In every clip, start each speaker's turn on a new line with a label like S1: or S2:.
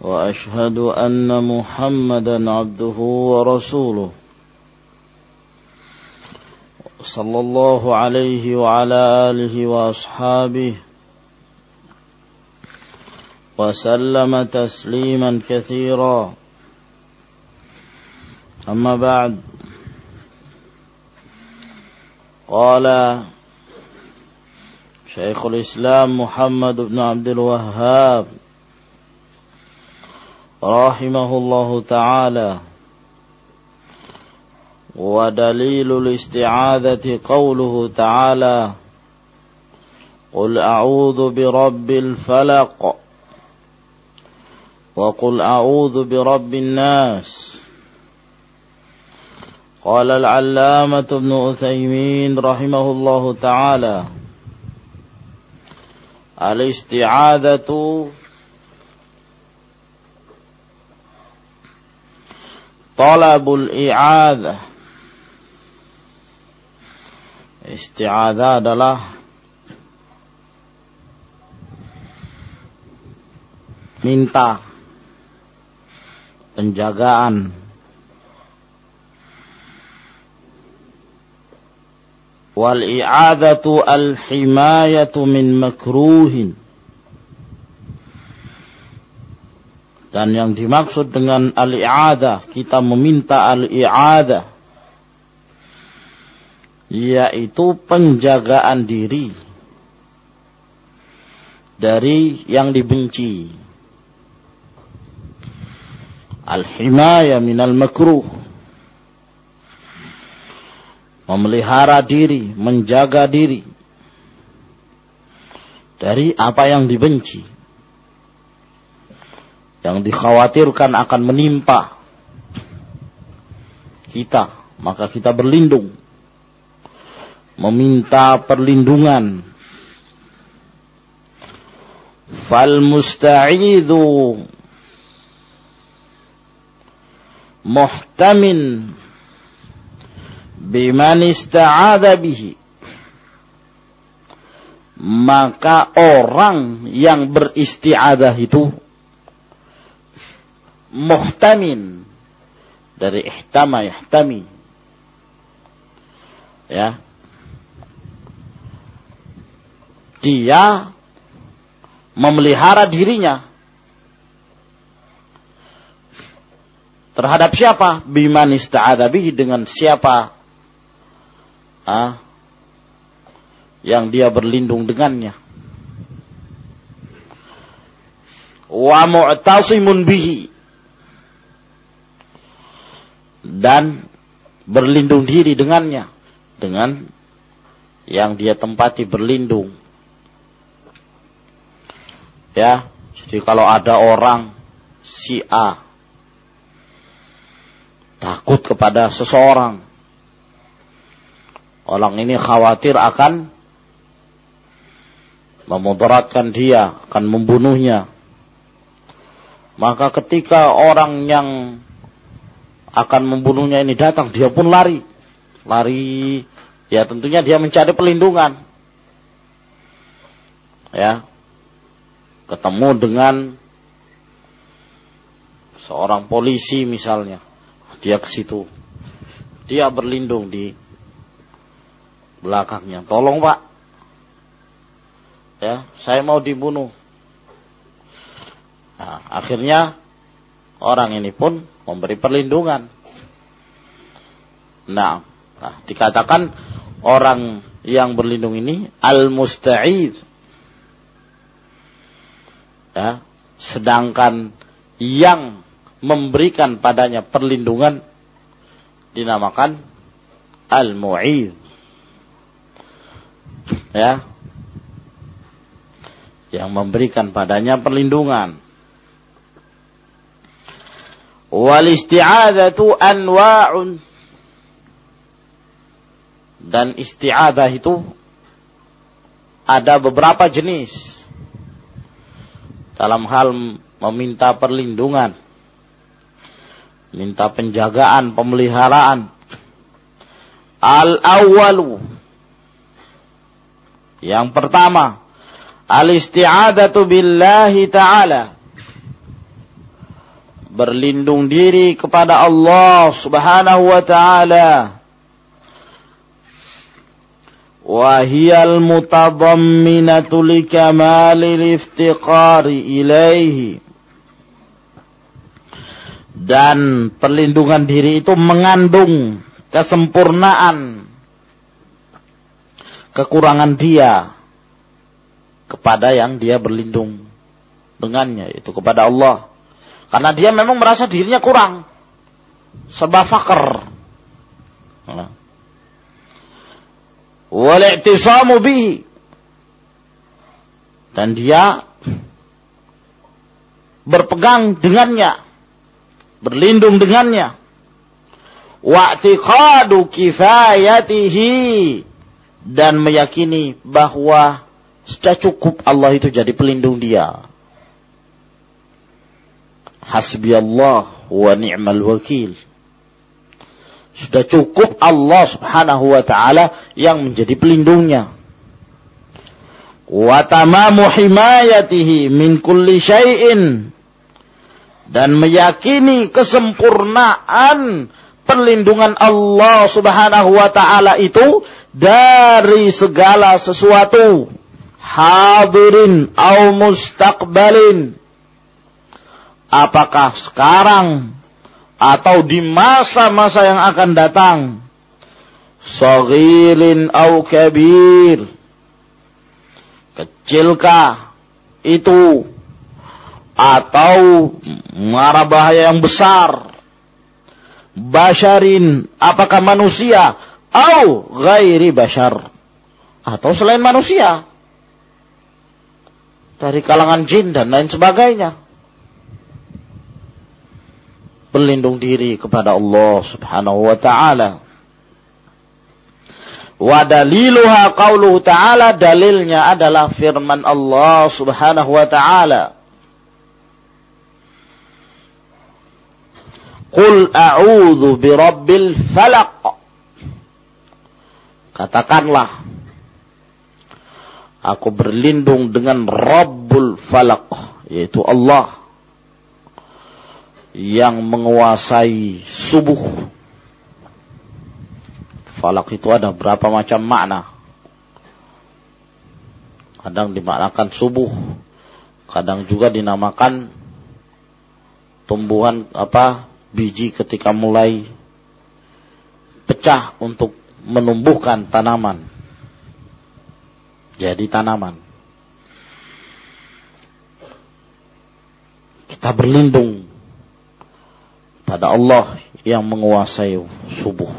S1: وأشهد أن محمدا عبده ورسوله. صلى الله عليه وعلى آله وأصحابه وسلم تسليما كثيرا. أما بعد قال شيخ الإسلام محمد بن عبد الوهاب رحمه الله تعالى. ودليل الاستعاذة قوله تعالى قل أعوذ برب الفلق وقل أعوذ برب الناس. قال العلامة ابن أثيمين رحمه الله تعالى الاستعاذة طلب الإعاذة Isti'adha adalah minta penjagaan wal i'adatu al himayatu min makruhin dan yang dimaksud dengan al i'adah kita meminta al i'adah yaitu penjagaan diri dari yang dibenci. Al-himaya minal makruh. Memelihara diri, menjaga diri dari apa yang dibenci. Yang dikhawatirkan akan menimpa kita, maka kita berlindung meminta perlindungan. Fal musta'idhu muhtamin biman ista'adha bihi. Maka orang yang beristiadah itu muhtamin dari ihtama yahtami ya dia memelihara dirinya terhadap siapa? Biman ista'adabihi dengan siapa? Ah, yang dia berlindung dengannya. Wa mu'tasimun bihi. Dan berlindung diri dengannya. Dengan yang dia tempati berlindung. Ya, jadi kalau ada orang si A takut kepada seseorang, orang ini khawatir akan memudaratkan dia, akan membunuhnya. Maka ketika orang yang akan membunuhnya ini datang, dia pun lari. Lari, ya tentunya dia mencari pelindungan. Ya, ketemu dengan seorang polisi misalnya, dia ke situ, dia berlindung di belakangnya. Tolong pak, ya saya mau dibunuh. Nah, akhirnya orang ini pun memberi perlindungan. Nah, nah dikatakan orang yang berlindung ini al-musta'id Ya, sedangkan yang memberikan padanya perlindungan dinamakan al-mu'id. Ya. Yang memberikan padanya perlindungan. Wal isti'adzatu anwa'un. Dan isti'adzah itu ada beberapa jenis. Dalam hal meminta perlindungan minta penjagaan pemeliharaan. Al awwalu yang pertama al isti'adzatu billahi ta'ala berlindung diri kepada Allah Subhanahu wa taala. Wa hiyal mutadamminatu likamalil iftiqari ilaihi. Dan perlindungan diri itu mengandung kesempurnaan kekurangan dia kepada yang dia berlindung dengannya itu kepada Allah karena dia memang merasa dirinya kurang. Sebab fakir. Nah wal-i'tisamu bihi. Dan dia berpegang dengannya. Berlindung dengannya. Wa'tiqadu kifayatihi. Dan meyakini bahwa sudah cukup Allah itu jadi pelindung dia hasbi Allah wa ni'mal wakil sudah cukup Allah subhanahu wa ta'ala yang menjadi pelindungnya. Wa tamamu himayatihi min kulli syai'in. Dan meyakini kesempurnaan perlindungan Allah subhanahu wa ta'ala itu dari segala sesuatu. Hadirin au mustaqbalin. Apakah sekarang atau di masa-masa yang akan datang? Saghirin au kabir. Kecilkah itu? Atau mara bahaya yang besar? Basharin apakah manusia? Au ghairi bashar. Atau selain manusia? Dari kalangan jin dan lain sebagainya berlindung diri kepada Allah Subhanahu wa taala. Wa daliluha qauluhu ta'ala dalilnya adalah firman Allah Subhanahu wa taala. Qul a'udzu birabbil falaq. Katakanlah aku berlindung dengan Rabbul Falaq yaitu Allah yang menguasai subuh. Falak itu ada berapa macam makna. Kadang dimaknakan subuh, kadang juga dinamakan tumbuhan apa biji ketika mulai pecah untuk menumbuhkan tanaman. Jadi tanaman. Kita berlindung pada Allah yang menguasai subuh.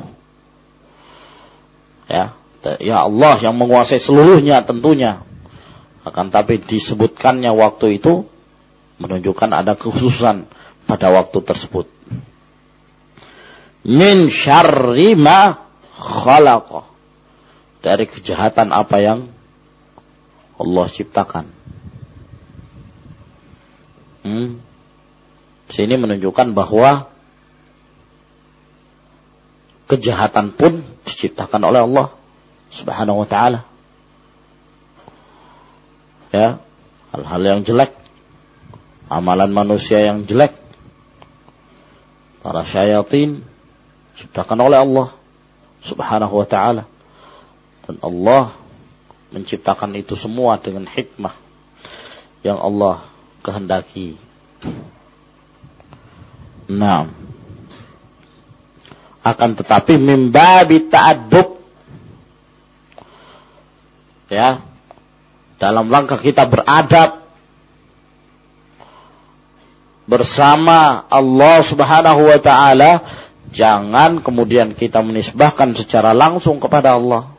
S1: Ya, ya Allah yang menguasai seluruhnya tentunya. Akan tapi disebutkannya waktu itu menunjukkan ada kekhususan pada waktu tersebut. Min syarri ma khalaqa. Dari kejahatan apa yang Allah ciptakan. Hmm. Sini menunjukkan bahwa kejahatan pun diciptakan oleh Allah Subhanahu wa taala. Ya, hal-hal yang jelek, amalan manusia yang jelek, para syayatin diciptakan oleh Allah Subhanahu wa taala. Dan Allah menciptakan itu semua dengan hikmah yang Allah kehendaki. Nah, akan tetapi mimbabi ta'adub ya. Dalam rangka kita beradab. Bersama Allah Subhanahu wa taala. Jangan kemudian kita menisbahkan secara langsung kepada Allah.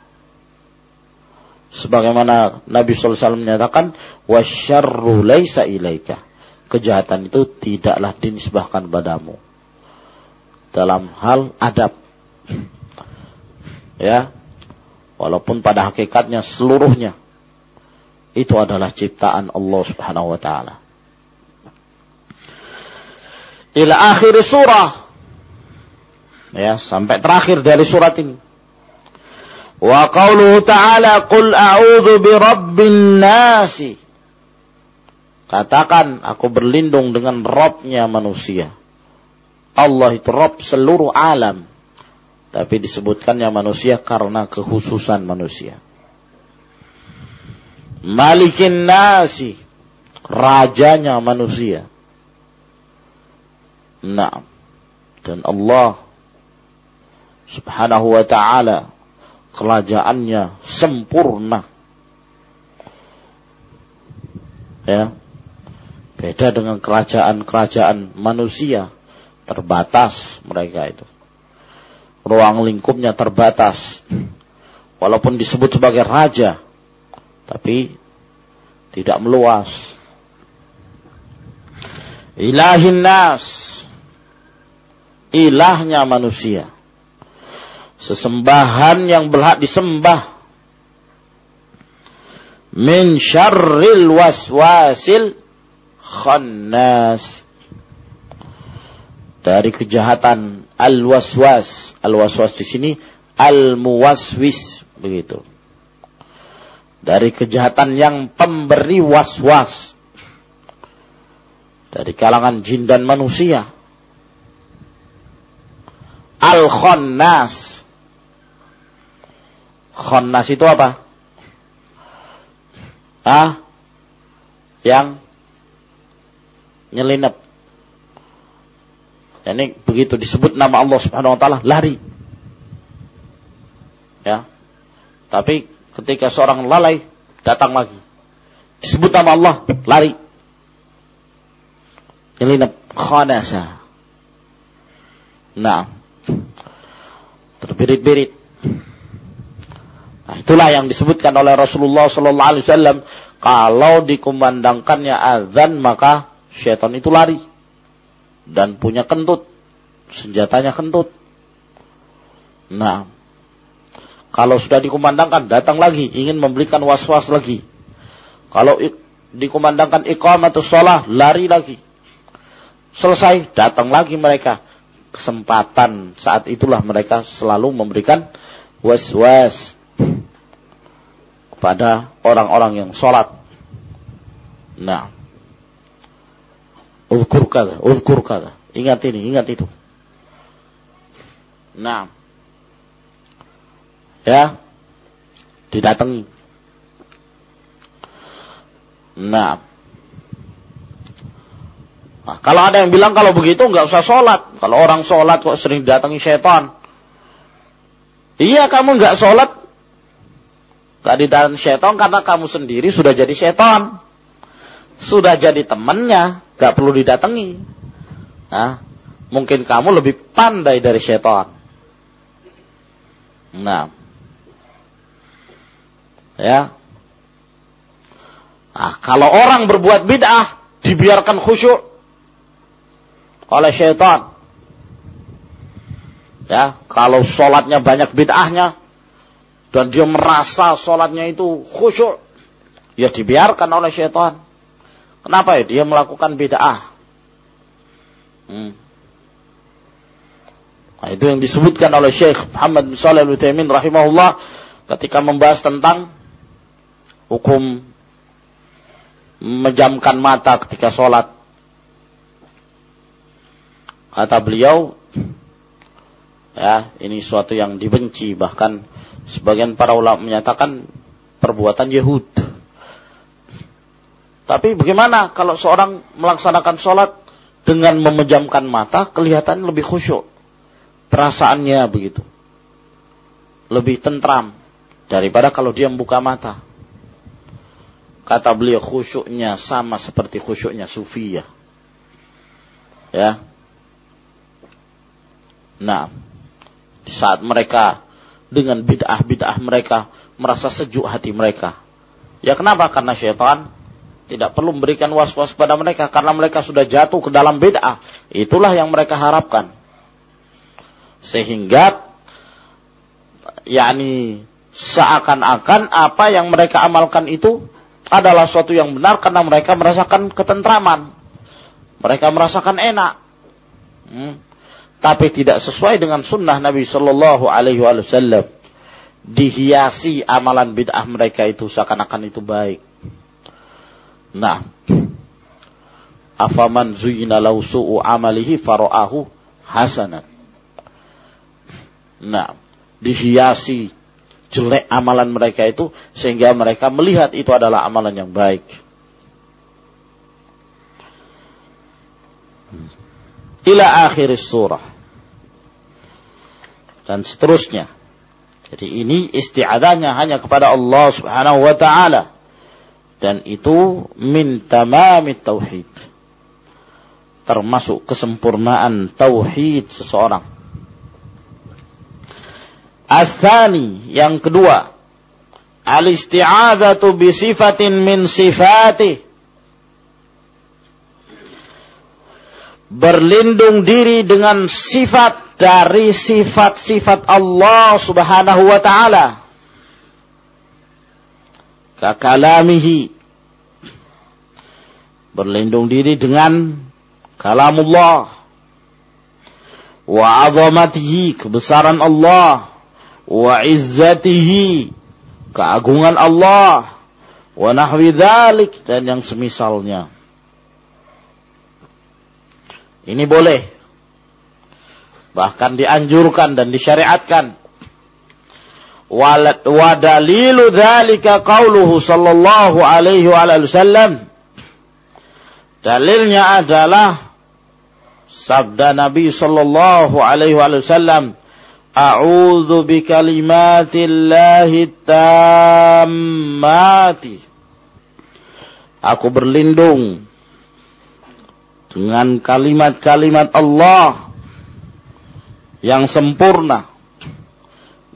S1: Sebagaimana Nabi sallallahu alaihi wasallam menyatakan wasyarru laisa ilaika. Kejahatan itu tidaklah dinisbahkan padamu dalam hal adab. Ya. Walaupun pada hakikatnya seluruhnya itu adalah ciptaan Allah Subhanahu wa taala. Ila akhir surah. Ya, sampai terakhir dari surat ini. Wa qauluhu ta'ala qul a'udzu birabbin nasi. Katakan aku berlindung dengan Robnya manusia. Allah itu Rob seluruh alam. Tapi disebutkannya manusia karena kekhususan manusia. Malikin nasi. Rajanya manusia. Nah. Dan Allah subhanahu wa ta'ala kerajaannya sempurna. Ya. Beda dengan kerajaan-kerajaan manusia. Terbatas mereka itu ruang lingkupnya terbatas. Walaupun disebut sebagai raja, tapi tidak meluas. Ilahin nas, ilahnya manusia. Sesembahan yang berhak disembah. Min syarril waswasil khannas dari kejahatan al-waswas. Al-waswas di sini al-muwaswis begitu. Dari kejahatan yang pemberi waswas. Dari kalangan jin dan manusia. Al-khannas. Khannas itu apa? Ah? Yang nyelinap ini begitu disebut nama Allah Subhanahu wa taala lari. Ya. Tapi ketika seorang lalai datang lagi. Disebut nama Allah, lari. Nyelinap khanasa. Nah. Terbirit-birit. Nah, itulah yang disebutkan oleh Rasulullah sallallahu alaihi wasallam kalau dikumandangkannya azan maka syaitan itu lari dan punya kentut. Senjatanya kentut. Nah, kalau sudah dikumandangkan, datang lagi, ingin memberikan was-was lagi. Kalau dikumandangkan iqamatus sholah, lari lagi. Selesai, datang lagi mereka. Kesempatan saat itulah mereka selalu memberikan was-was kepada orang-orang yang sholat. Nah, Uzkur kada, uzkur kada. Ingat ini, ingat itu. Nah. Ya. Didatangi. Nah. nah. Kalau ada yang bilang kalau begitu nggak usah sholat. Kalau orang sholat kok sering datangi setan. Iya kamu nggak sholat. Gak didatangi setan karena kamu sendiri sudah jadi setan. Sudah jadi temannya Gak perlu didatangi. Nah, mungkin kamu lebih pandai dari setan. Nah. Ya. Nah, kalau orang berbuat bid'ah, dibiarkan khusyuk oleh setan. Ya, kalau sholatnya banyak bid'ahnya, dan dia merasa sholatnya itu khusyuk, ya dibiarkan oleh setan. Kenapa ya dia melakukan bid'ah? Hmm. Nah, itu yang disebutkan oleh Syekh Muhammad bin Shalih Al-Utsaimin rahimahullah ketika membahas tentang hukum menjamkan mata ketika sholat. Kata beliau, ya ini suatu yang dibenci bahkan sebagian para ulama menyatakan perbuatan Yahud. Tapi bagaimana kalau seorang melaksanakan sholat dengan memejamkan mata, kelihatan lebih khusyuk. Perasaannya begitu. Lebih tentram daripada kalau dia membuka mata. Kata beliau khusyuknya sama seperti khusyuknya sufiyah. Ya. Nah, di saat mereka dengan bid'ah-bid'ah mereka merasa sejuk hati mereka. Ya kenapa? Karena syaitan tidak perlu memberikan was-was pada mereka karena mereka sudah jatuh ke dalam bid'ah. Itulah yang mereka harapkan. Sehingga yakni seakan-akan apa yang mereka amalkan itu adalah suatu yang benar karena mereka merasakan ketentraman. Mereka merasakan enak. Hmm. Tapi tidak sesuai dengan sunnah Nabi Shallallahu Alaihi Wasallam. Dihiasi amalan bid'ah mereka itu seakan-akan itu baik. Nah, afaman zuyina lau su'u amalihi faro'ahu hasanan. Nah, dihiasi jelek amalan mereka itu sehingga mereka melihat itu adalah amalan yang baik. Ila akhir surah. Dan seterusnya. Jadi ini isti'adahnya hanya kepada Allah subhanahu wa ta'ala. Dan itu min tamamit tauhid termasuk kesempurnaan tauhid seseorang. Asani yang kedua, al-isti'adzatu bi sifatin min sifati. Berlindung diri dengan sifat dari sifat-sifat Allah Subhanahu wa taala. Kakalamihi. Berlindung diri dengan kalamullah. Wa azamatihi kebesaran Allah. Wa izzatihi keagungan Allah. Wa nahwi dzalik dan yang semisalnya. Ini boleh. Bahkan dianjurkan dan disyariatkan wa dalilu dzalika qauluhu sallallahu alaihi wasallam. Dalilnya adalah sabda Nabi sallallahu alaihi wasallam A'udzu bikalimatillahi tammati. Aku berlindung dengan kalimat-kalimat Allah yang sempurna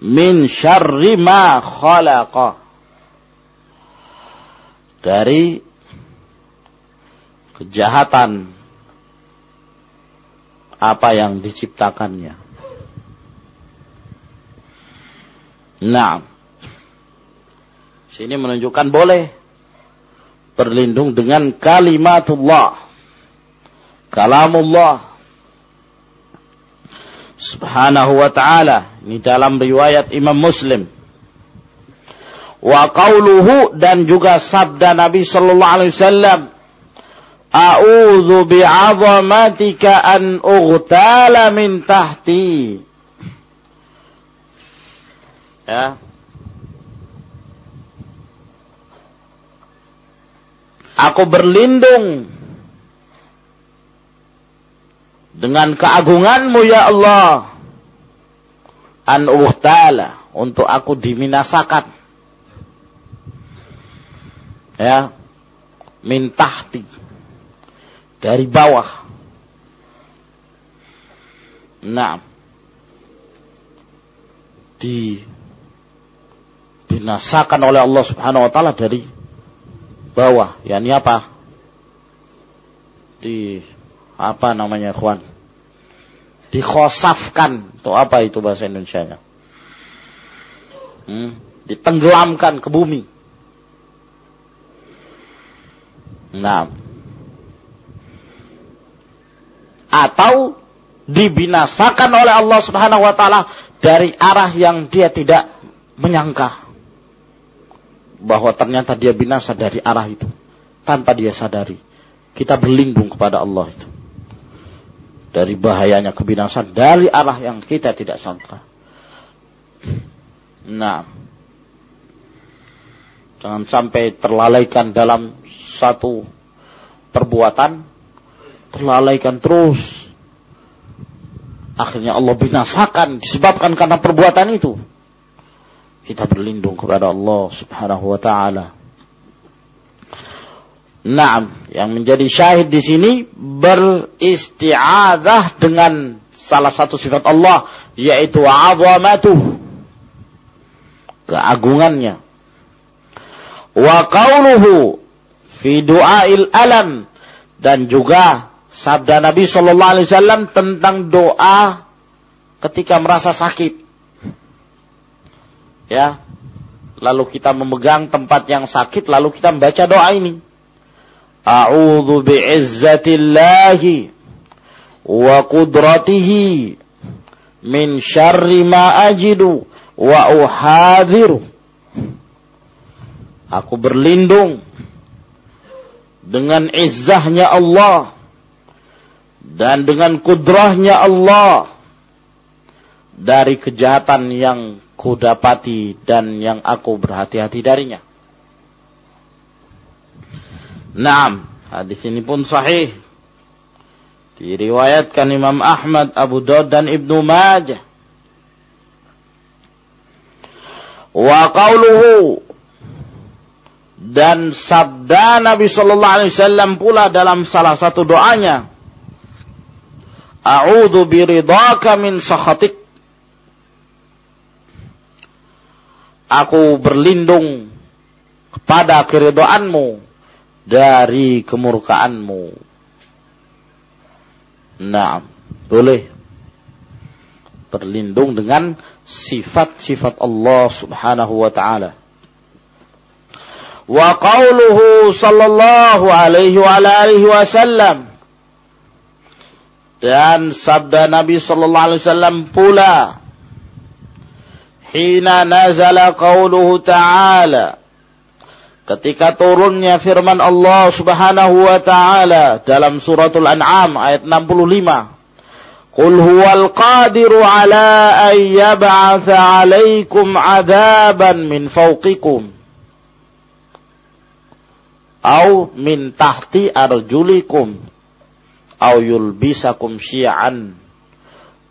S1: min syarri ma khalaqa. Dari kejahatan apa yang diciptakannya. Nah, sini menunjukkan boleh berlindung dengan kalimatullah, kalamullah, subhanahu wa ta'ala. Ini dalam riwayat Imam Muslim. Wa qauluhu dan juga sabda Nabi sallallahu alaihi wasallam A'udzu bi'azamatika an ughtala min tahti. Ya. Aku berlindung dengan keagunganmu ya Allah. An ughtala untuk aku diminasakan. Ya. Min tahti dari bawah. Nah, dibinasakan oleh Allah Subhanahu wa taala dari bawah. Yani apa? Di apa namanya, ikhwan? Dikhosafkan. Itu apa itu bahasa Indonesia-nya? Hmm, ditenggelamkan ke bumi. Nah, atau dibinasakan oleh Allah Subhanahu wa taala dari arah yang dia tidak menyangka bahwa ternyata dia binasa dari arah itu tanpa dia sadari. Kita berlindung kepada Allah itu. Dari bahayanya kebinasan dari arah yang kita tidak sangka. Nah, jangan sampai terlalaikan dalam satu perbuatan terlalaikan terus. Akhirnya Allah binasakan disebabkan karena perbuatan itu. Kita berlindung kepada Allah Subhanahu wa taala. Naam, yang menjadi syahid di sini beristi'adzah dengan salah satu sifat Allah yaitu azamatuh keagungannya wa qauluhu fi du'ail alam dan juga sabda Nabi Shallallahu Alaihi Wasallam tentang doa ketika merasa sakit. Ya. Lalu kita memegang tempat yang sakit lalu kita membaca doa ini. Syarri ma ajidu wa uhadhiru. Aku berlindung dengan izzahnya Allah dan dengan kudrahnya Allah dari kejahatan yang kudapati dan yang aku berhati-hati darinya. Naam, hadis ini pun sahih. Diriwayatkan Imam Ahmad, Abu Daud dan Ibnu Majah. Wa qauluhu dan sabda Nabi sallallahu alaihi wasallam pula dalam salah satu doanya. A'udzu biridhaka min sakhatik. Aku berlindung kepada keridhaanmu dari kemurkaanmu. Nah, boleh. Berlindung dengan sifat-sifat Allah Subhanahu wa taala. Wa qauluhu sallallahu alaihi wa alihi wasallam dan sabda Nabi sallallahu alaihi wasallam pula hina nazala qauluhu ta'ala ketika turunnya firman Allah Subhanahu wa taala dalam suratul an'am ayat 65 Qul huwal qadiru ala an yab'atha 'alaikum 'adaban min fawqikum. Au min tahti arjulikum. Au yulbisakum syi'an.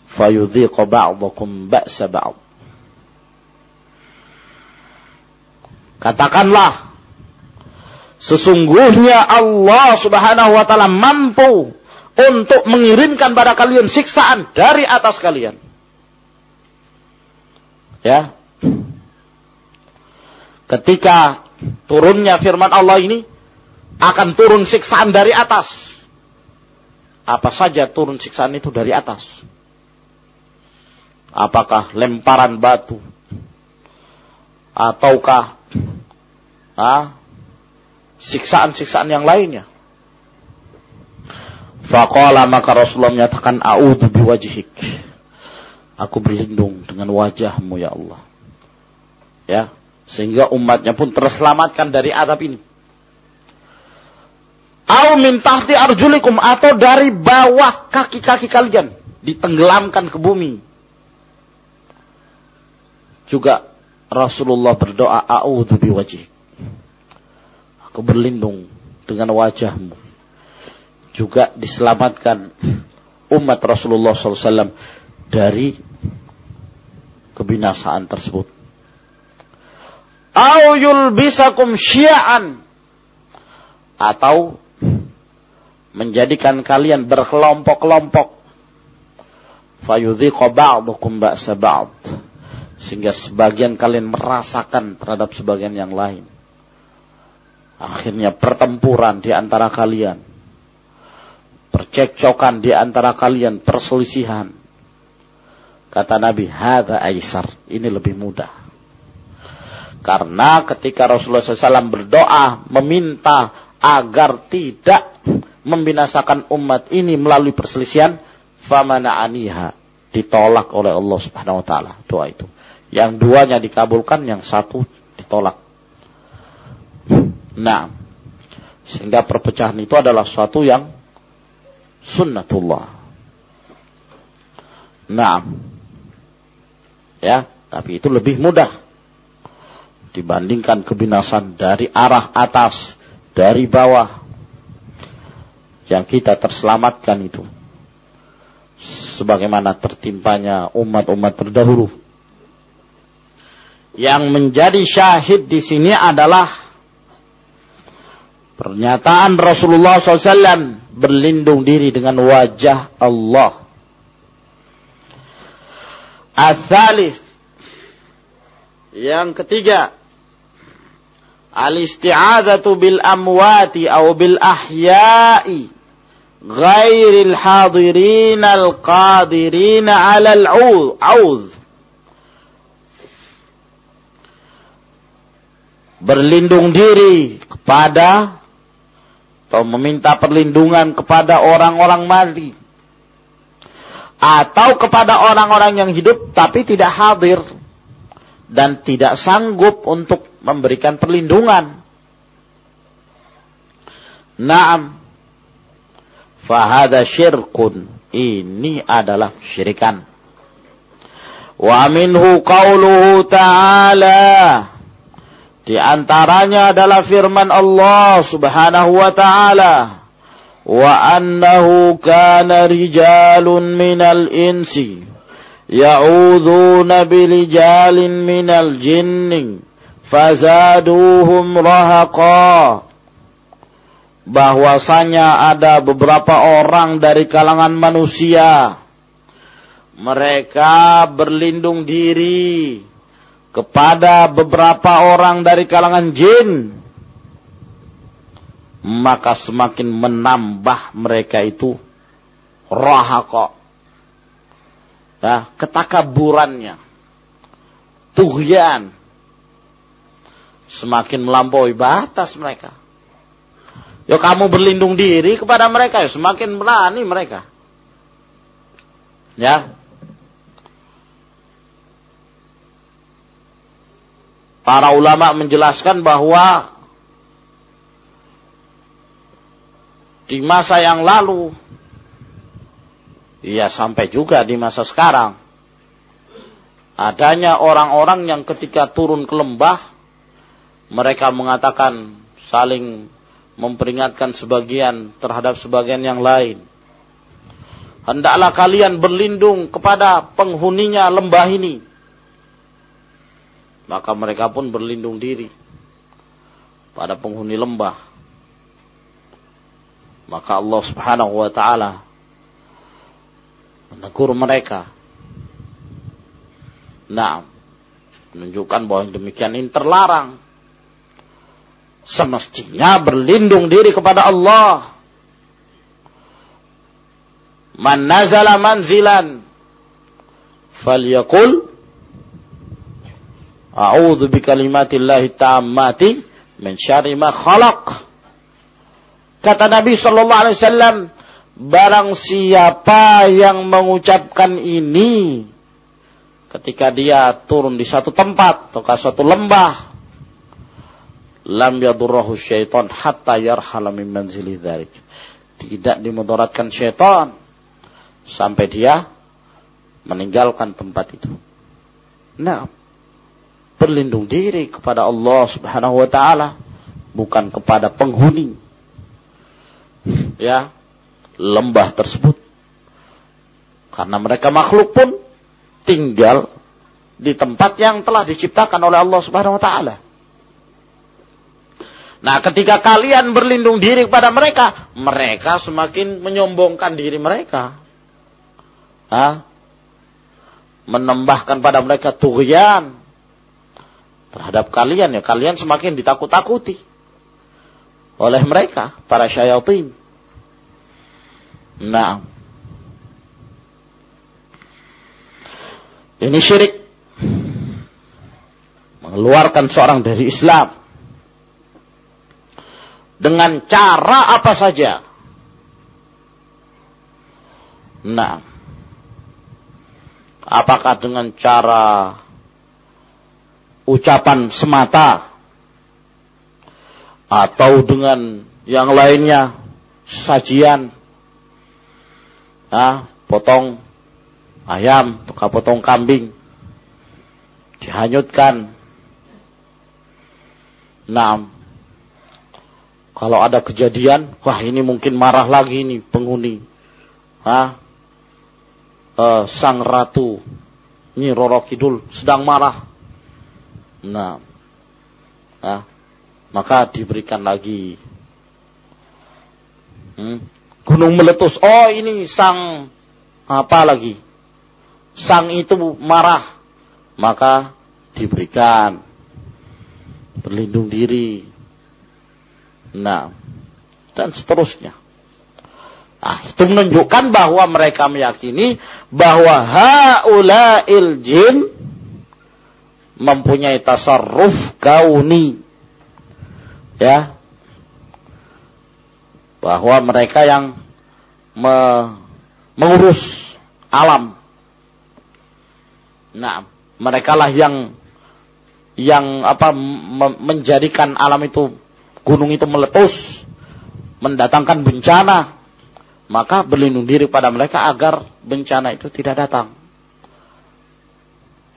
S1: Fayudhiqa ba'dakum ba'sa ba'd. Katakanlah sesungguhnya Allah Subhanahu wa taala mampu untuk mengirimkan pada kalian siksaan dari atas kalian. Ya. Ketika turunnya firman Allah ini, akan turun siksaan dari atas. Apa saja turun siksaan itu dari atas? Apakah lemparan batu? Ataukah siksaan-siksaan yang lainnya? Faqala maka Rasulullah menyatakan a'udhu biwajhik. Aku berlindung dengan wajahmu ya Allah. Ya, sehingga umatnya pun terselamatkan dari adab ini Au min tahti arjulikum atau dari bawah kaki-kaki kalian ditenggelamkan ke bumi. Juga Rasulullah berdoa a'udzu biwajhik. Aku berlindung dengan wajahmu. Juga diselamatkan umat Rasulullah SAW dari kebinasaan tersebut. Au yulbisakum syia'an atau menjadikan kalian berkelompok-kelompok fayudhiqa ba'dukum ba'sa ba'd sehingga sebagian kalian merasakan terhadap sebagian yang lain akhirnya pertempuran di antara kalian. Percekcokan di antara kalian perselisihan. Kata Nabi hadza aisar. Ini lebih mudah. Karena ketika Rasulullah SAW berdoa meminta agar tidak membinasakan umat ini melalui perselisihan famana aniha ditolak oleh Allah Subhanahu wa taala. Doa itu. Yang duanya dikabulkan, yang satu ditolak. Nah, sehingga perpecahan itu adalah suatu yang sunnatullah. Nah, ya, tapi itu lebih mudah dibandingkan kebinasan dari arah atas, dari bawah, yang kita terselamatkan itu. Sebagaimana tertimpanya umat-umat terdahulu. Yang menjadi syahid di sini adalah pernyataan Rasulullah SAW berlindung diri dengan wajah Allah. Asalif yang ketiga. Al-isti'adzatu bil amwati atau bil ahya'i ghairil hadirin al-qadirin 'ala al-'audh berlindung diri kepada atau meminta perlindungan kepada orang-orang mati atau kepada orang-orang yang hidup tapi tidak hadir dan tidak sanggup untuk memberikan perlindungan. Naam. Fahada syirkun. Ini adalah syirikan. Wa minhu qawluhu ta'ala. Di antaranya adalah firman Allah subhanahu wa ta'ala. Wa annahu kana rijalun minal insi ya'udhuna bilijalin minal jinni fazaduhum rahaqa bahwasanya ada beberapa orang dari kalangan manusia mereka berlindung diri kepada beberapa orang dari kalangan jin maka semakin menambah mereka itu rahaqa ya, ketakaburannya, tughyan, semakin melampaui batas mereka. Ya kamu berlindung diri kepada mereka, ya semakin berani mereka. Ya. Para ulama menjelaskan bahwa di masa yang lalu Iya sampai juga di masa sekarang. Adanya orang-orang yang ketika turun ke lembah, mereka mengatakan saling memperingatkan sebagian terhadap sebagian yang lain. Hendaklah kalian berlindung kepada penghuninya lembah ini. Maka mereka pun berlindung diri pada penghuni lembah. Maka Allah Subhanahu wa taala menegur mereka. Nah, menunjukkan bahwa demikian ini terlarang. Semestinya berlindung diri kepada Allah. Man nazala manzilan falyakul a'udzu bikalimatillahi tammati min syarri ma khalaq. Kata Nabi sallallahu alaihi wasallam, Barang siapa yang mengucapkan ini ketika dia turun di satu tempat atau ke suatu lembah lam yadurrahu syaitan hatta yarhala min manzili dzalik. Tidak dimudaratkan syaitan sampai dia meninggalkan tempat itu. Nah, berlindung diri kepada Allah Subhanahu wa taala bukan kepada penghuni. Ya, lembah tersebut. Karena mereka makhluk pun tinggal di tempat yang telah diciptakan oleh Allah Subhanahu wa taala. Nah, ketika kalian berlindung diri kepada mereka, mereka semakin menyombongkan diri mereka. Hah? Menambahkan pada mereka tughyan terhadap kalian ya, kalian semakin ditakut-takuti oleh mereka, para syaitan. Nah. Ini syirik. Mengeluarkan seorang dari Islam. Dengan cara apa saja. Nah. Apakah dengan cara ucapan semata atau dengan yang lainnya sajian ah, potong ayam, tukar potong kambing, dihanyutkan. Nah, kalau ada kejadian, wah ini mungkin marah lagi nih penghuni. Ah, eh, sang ratu, ini Roro Kidul sedang marah. Nah, ah, maka diberikan lagi hmm, gunung meletus. Oh ini sang apa lagi? Sang itu marah. Maka diberikan berlindung diri. Nah, dan seterusnya. Ah, itu menunjukkan bahwa mereka meyakini bahwa haulail jin mempunyai tasarruf gauni. Ya. Bahwa mereka yang me, mengurus alam. Nah, mereka lah yang yang apa menjadikan alam itu gunung itu meletus, mendatangkan bencana, maka berlindung diri pada mereka agar bencana itu tidak datang.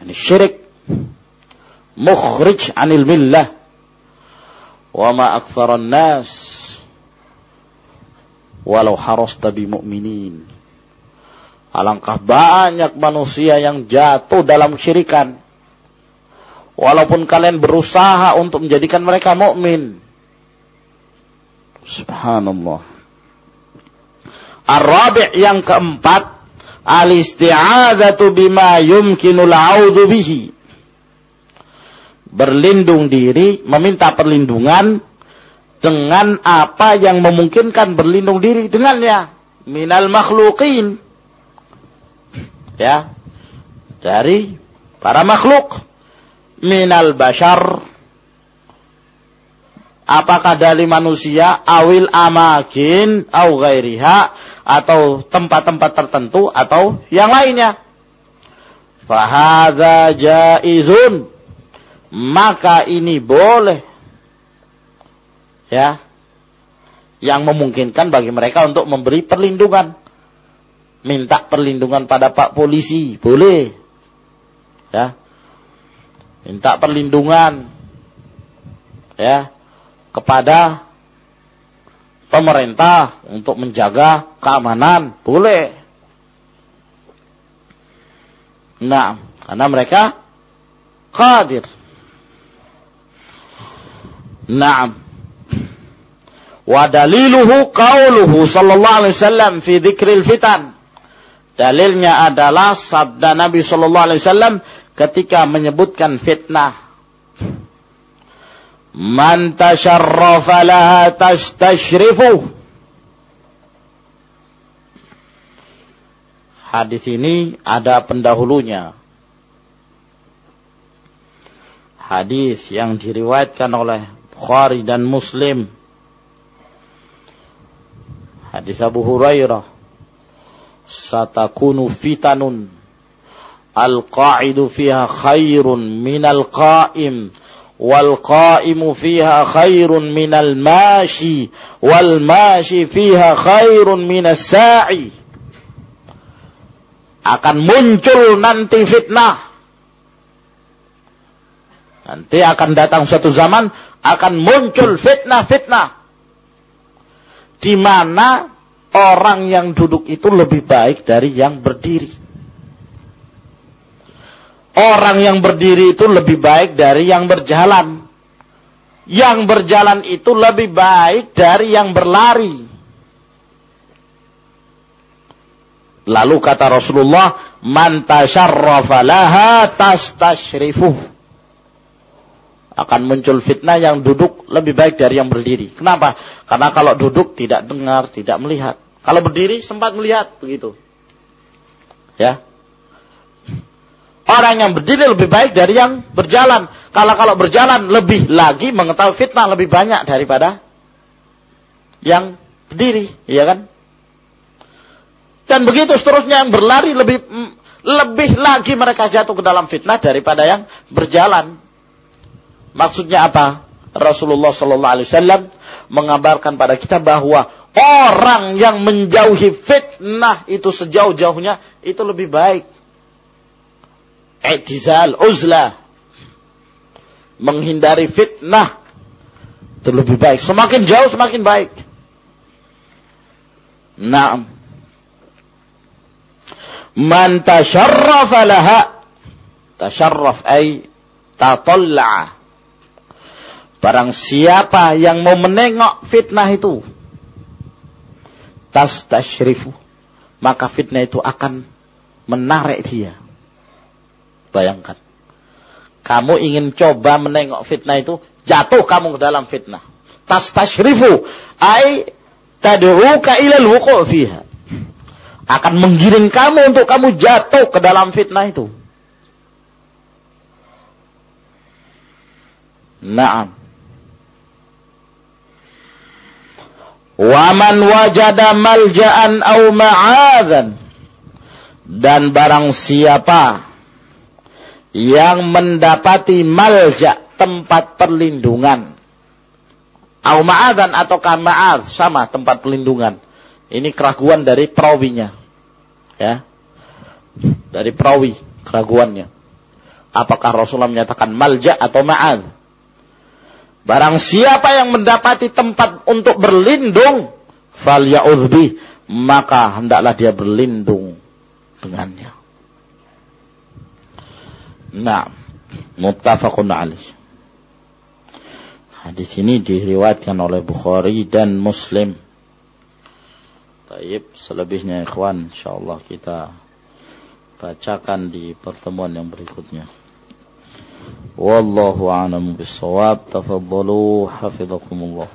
S1: Ini syirik mukhrij anil millah wa ma aktsaran nas walau harasta bi mu'minin. Alangkah banyak manusia yang jatuh dalam syirikan. Walaupun kalian berusaha untuk menjadikan mereka mukmin. Subhanallah. Ar-rabi' yang keempat, al-isti'adzatu bima yumkinul a'udzu bihi. Berlindung diri, meminta perlindungan dengan apa yang memungkinkan berlindung diri dengannya. Minal makhluqin. Ya. Dari para makhluk. Minal bashar apakah dari manusia awil amakin au ghairiha atau tempat-tempat tertentu atau yang lainnya. Fahadha jaizun. Maka ini boleh. Ya. Yang memungkinkan bagi mereka untuk memberi perlindungan. Minta perlindungan pada Pak Polisi. Boleh. Ya. Minta perlindungan. Ya kepada pemerintah untuk menjaga keamanan, boleh. Nah, karena mereka qadir. Naam. Wa daliluhu qauluhu sallallahu alaihi wasallam fi dzikril fitan. Dalilnya adalah sabda Nabi sallallahu alaihi wasallam ketika menyebutkan fitnah. Man tasharrafa laha tastashrifu. Hadis ini ada pendahulunya. Hadis yang diriwayatkan oleh Bukhari dan Muslim. Hadis Abu Hurairah. Satakunu fitanun. Al-qa'idu fiha khairun minal qa'im fiha khairun minal mashi wal mashi fiha khairun minas sa'i akan muncul nanti fitnah nanti akan datang suatu zaman akan muncul fitnah-fitnah di mana orang yang duduk itu lebih baik dari yang berdiri Orang yang berdiri itu lebih baik dari yang berjalan. Yang berjalan itu lebih baik dari yang berlari. Lalu kata Rasulullah, "Man tasharrafa laha tastashrifuh." Akan muncul fitnah yang duduk lebih baik dari yang berdiri. Kenapa? Karena kalau duduk tidak dengar, tidak melihat. Kalau berdiri sempat melihat begitu. Ya, Orang yang berdiri lebih baik dari yang berjalan. Kalau kalau berjalan lebih lagi mengetahui fitnah lebih banyak daripada yang berdiri, ya kan? Dan begitu seterusnya yang berlari lebih lebih lagi mereka jatuh ke dalam fitnah daripada yang berjalan. Maksudnya apa? Rasulullah Sallallahu Alaihi Wasallam mengabarkan pada kita bahwa orang yang menjauhi fitnah itu sejauh-jauhnya itu lebih baik i'tizal, uzlah. Menghindari fitnah. Itu lebih baik. Semakin jauh semakin baik. Naam. Man laha. Tasharraf ay tatalla'a. Barang siapa yang mau menengok fitnah itu. Tas tashrifu. Maka fitnah itu akan menarik dia Bayangkan. Kamu ingin coba menengok fitnah itu, jatuh kamu ke dalam fitnah. Tas tashrifu. Ay tad'uka ila al-wuqu' fiha. Akan menggiring kamu untuk kamu jatuh ke dalam fitnah itu. Naam. Waman wajada malja'an au ma'adhan. Dan barang siapa yang mendapati malja tempat perlindungan. Au ma'adhan atau ma'ad sama tempat perlindungan. Ini keraguan dari perawinya. Ya. Dari perawi keraguannya. Apakah Rasulullah menyatakan malja atau ma'ad? Barang siapa yang mendapati tempat untuk berlindung, fal ya'udhbi, maka hendaklah dia berlindung dengannya. Nah, muttafaqun alaih. Hadis ini diriwayatkan oleh Bukhari dan Muslim. Baik, selebihnya ikhwan insyaallah kita bacakan di pertemuan yang berikutnya. والله أعلم بالصواب. تفضلوا حفظكم الله.